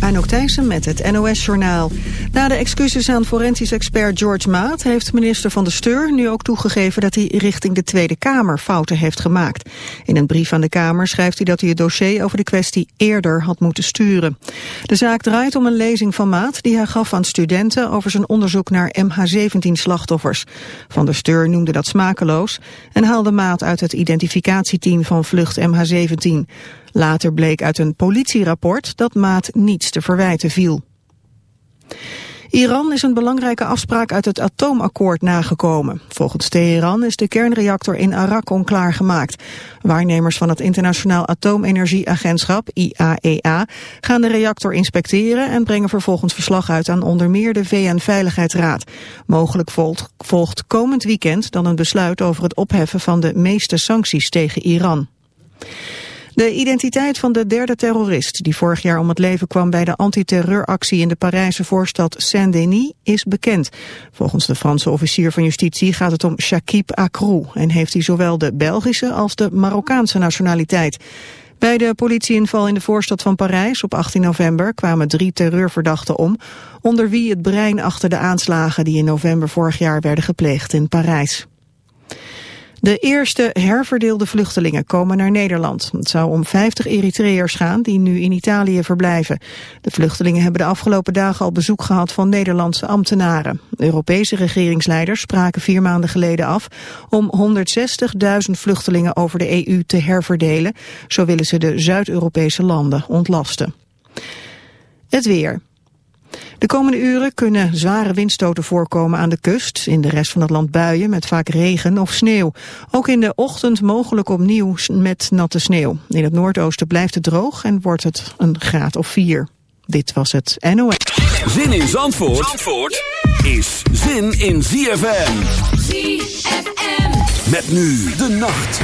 Anouk Thijssen met het NOS-journaal. Na de excuses aan forensisch expert George Maat... heeft minister Van de Steur nu ook toegegeven... dat hij richting de Tweede Kamer fouten heeft gemaakt. In een brief aan de Kamer schrijft hij dat hij het dossier... over de kwestie eerder had moeten sturen. De zaak draait om een lezing van Maat... die hij gaf aan studenten over zijn onderzoek naar MH17-slachtoffers. Van der Steur noemde dat smakeloos... en haalde Maat uit het identificatieteam van vlucht MH17... Later bleek uit een politierapport dat Maat niets te verwijten viel. Iran is een belangrijke afspraak uit het atoomakkoord nagekomen. Volgens Teheran is de kernreactor in Arak onklaargemaakt. Waarnemers van het Internationaal Atoomenergieagentschap, IAEA, e gaan de reactor inspecteren en brengen vervolgens verslag uit aan onder meer de VN-veiligheidsraad. Mogelijk volgt, volgt komend weekend dan een besluit over het opheffen van de meeste sancties tegen Iran. De identiteit van de derde terrorist die vorig jaar om het leven kwam bij de antiterreuractie in de Parijse voorstad Saint-Denis is bekend. Volgens de Franse officier van justitie gaat het om Shakib Akrou en heeft hij zowel de Belgische als de Marokkaanse nationaliteit. Bij de politieinval in de voorstad van Parijs op 18 november kwamen drie terreurverdachten om, onder wie het brein achter de aanslagen die in november vorig jaar werden gepleegd in Parijs. De eerste herverdeelde vluchtelingen komen naar Nederland. Het zou om 50 Eritreërs gaan die nu in Italië verblijven. De vluchtelingen hebben de afgelopen dagen al bezoek gehad van Nederlandse ambtenaren. Europese regeringsleiders spraken vier maanden geleden af om 160.000 vluchtelingen over de EU te herverdelen. Zo willen ze de Zuid-Europese landen ontlasten. Het weer. De komende uren kunnen zware windstoten voorkomen aan de kust. In de rest van het land buien met vaak regen of sneeuw. Ook in de ochtend mogelijk opnieuw met natte sneeuw. In het noordoosten blijft het droog en wordt het een graad of 4. Dit was het NOS. Zin in Zandvoort, Zandvoort is zin in ZFM. ZFM. Met nu de nacht.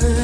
good.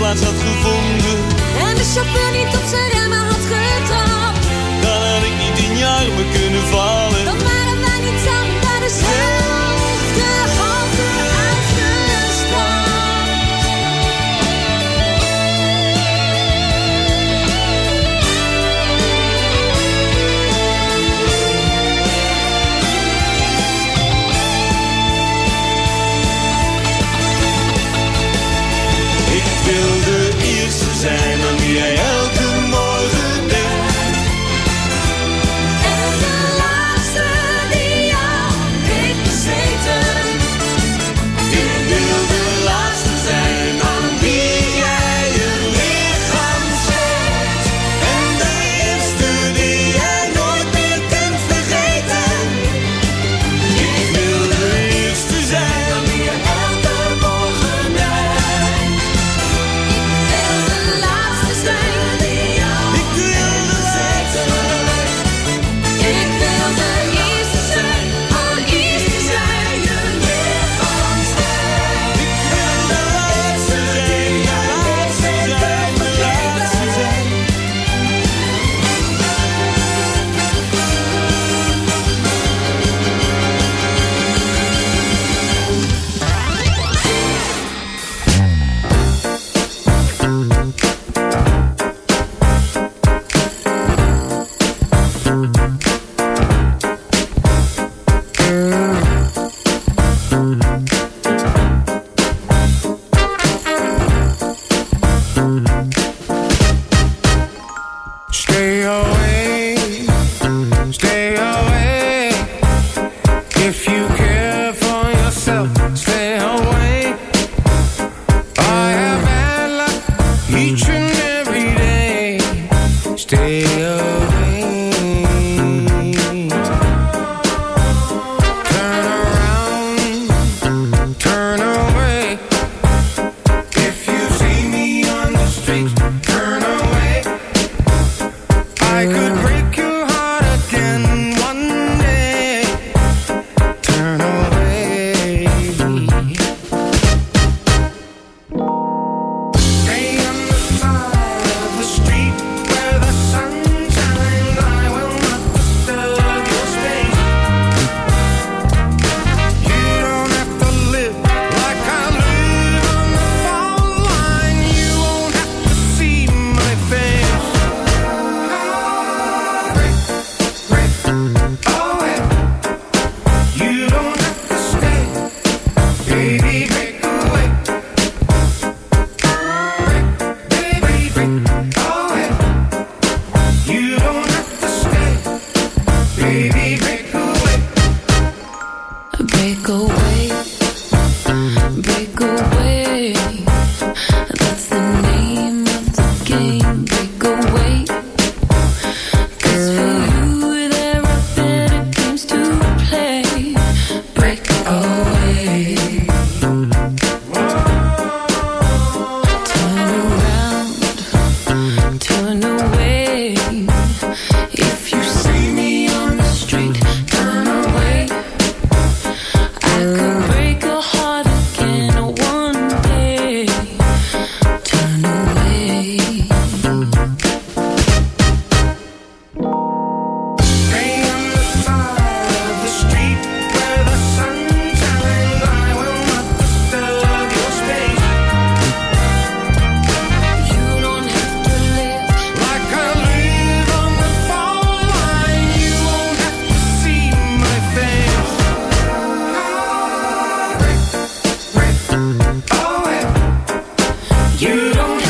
plaats dat don't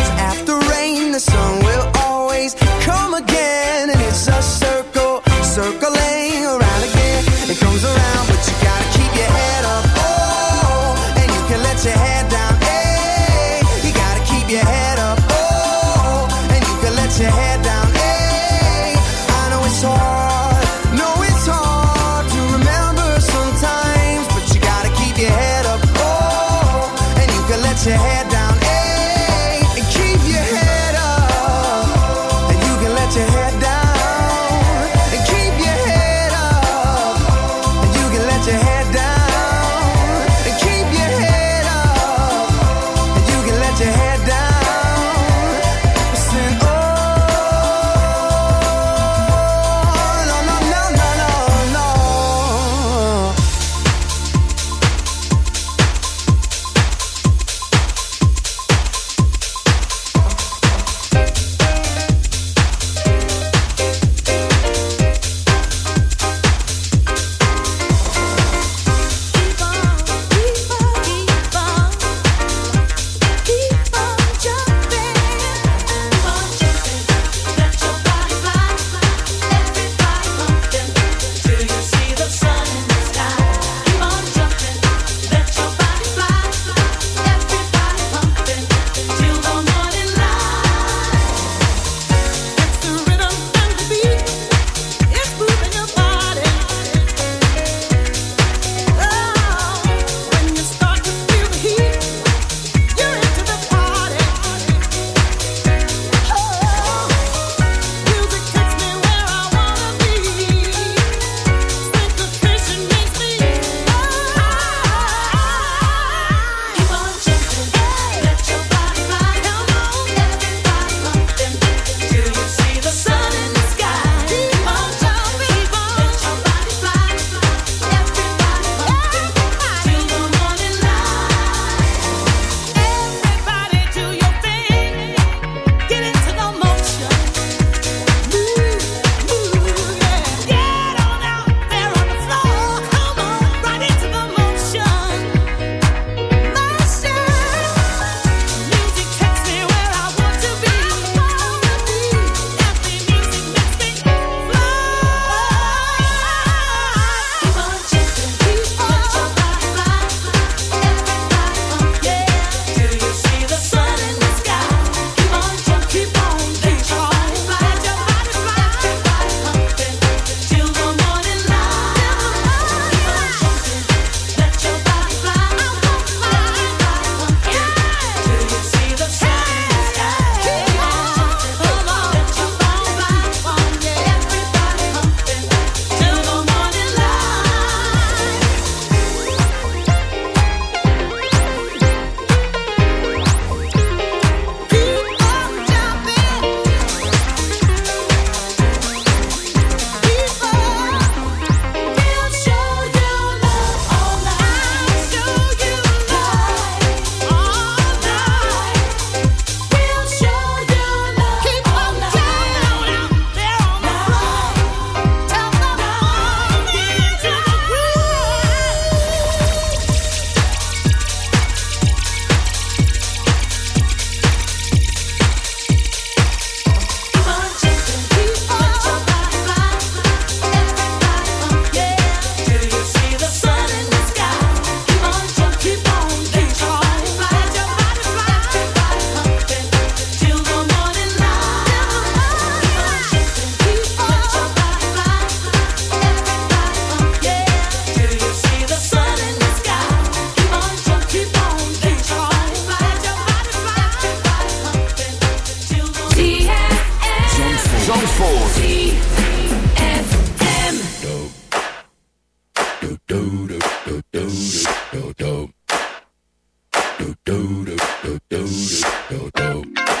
do do do do do do.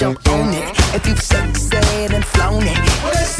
don't own it. If you've sexed and flown it.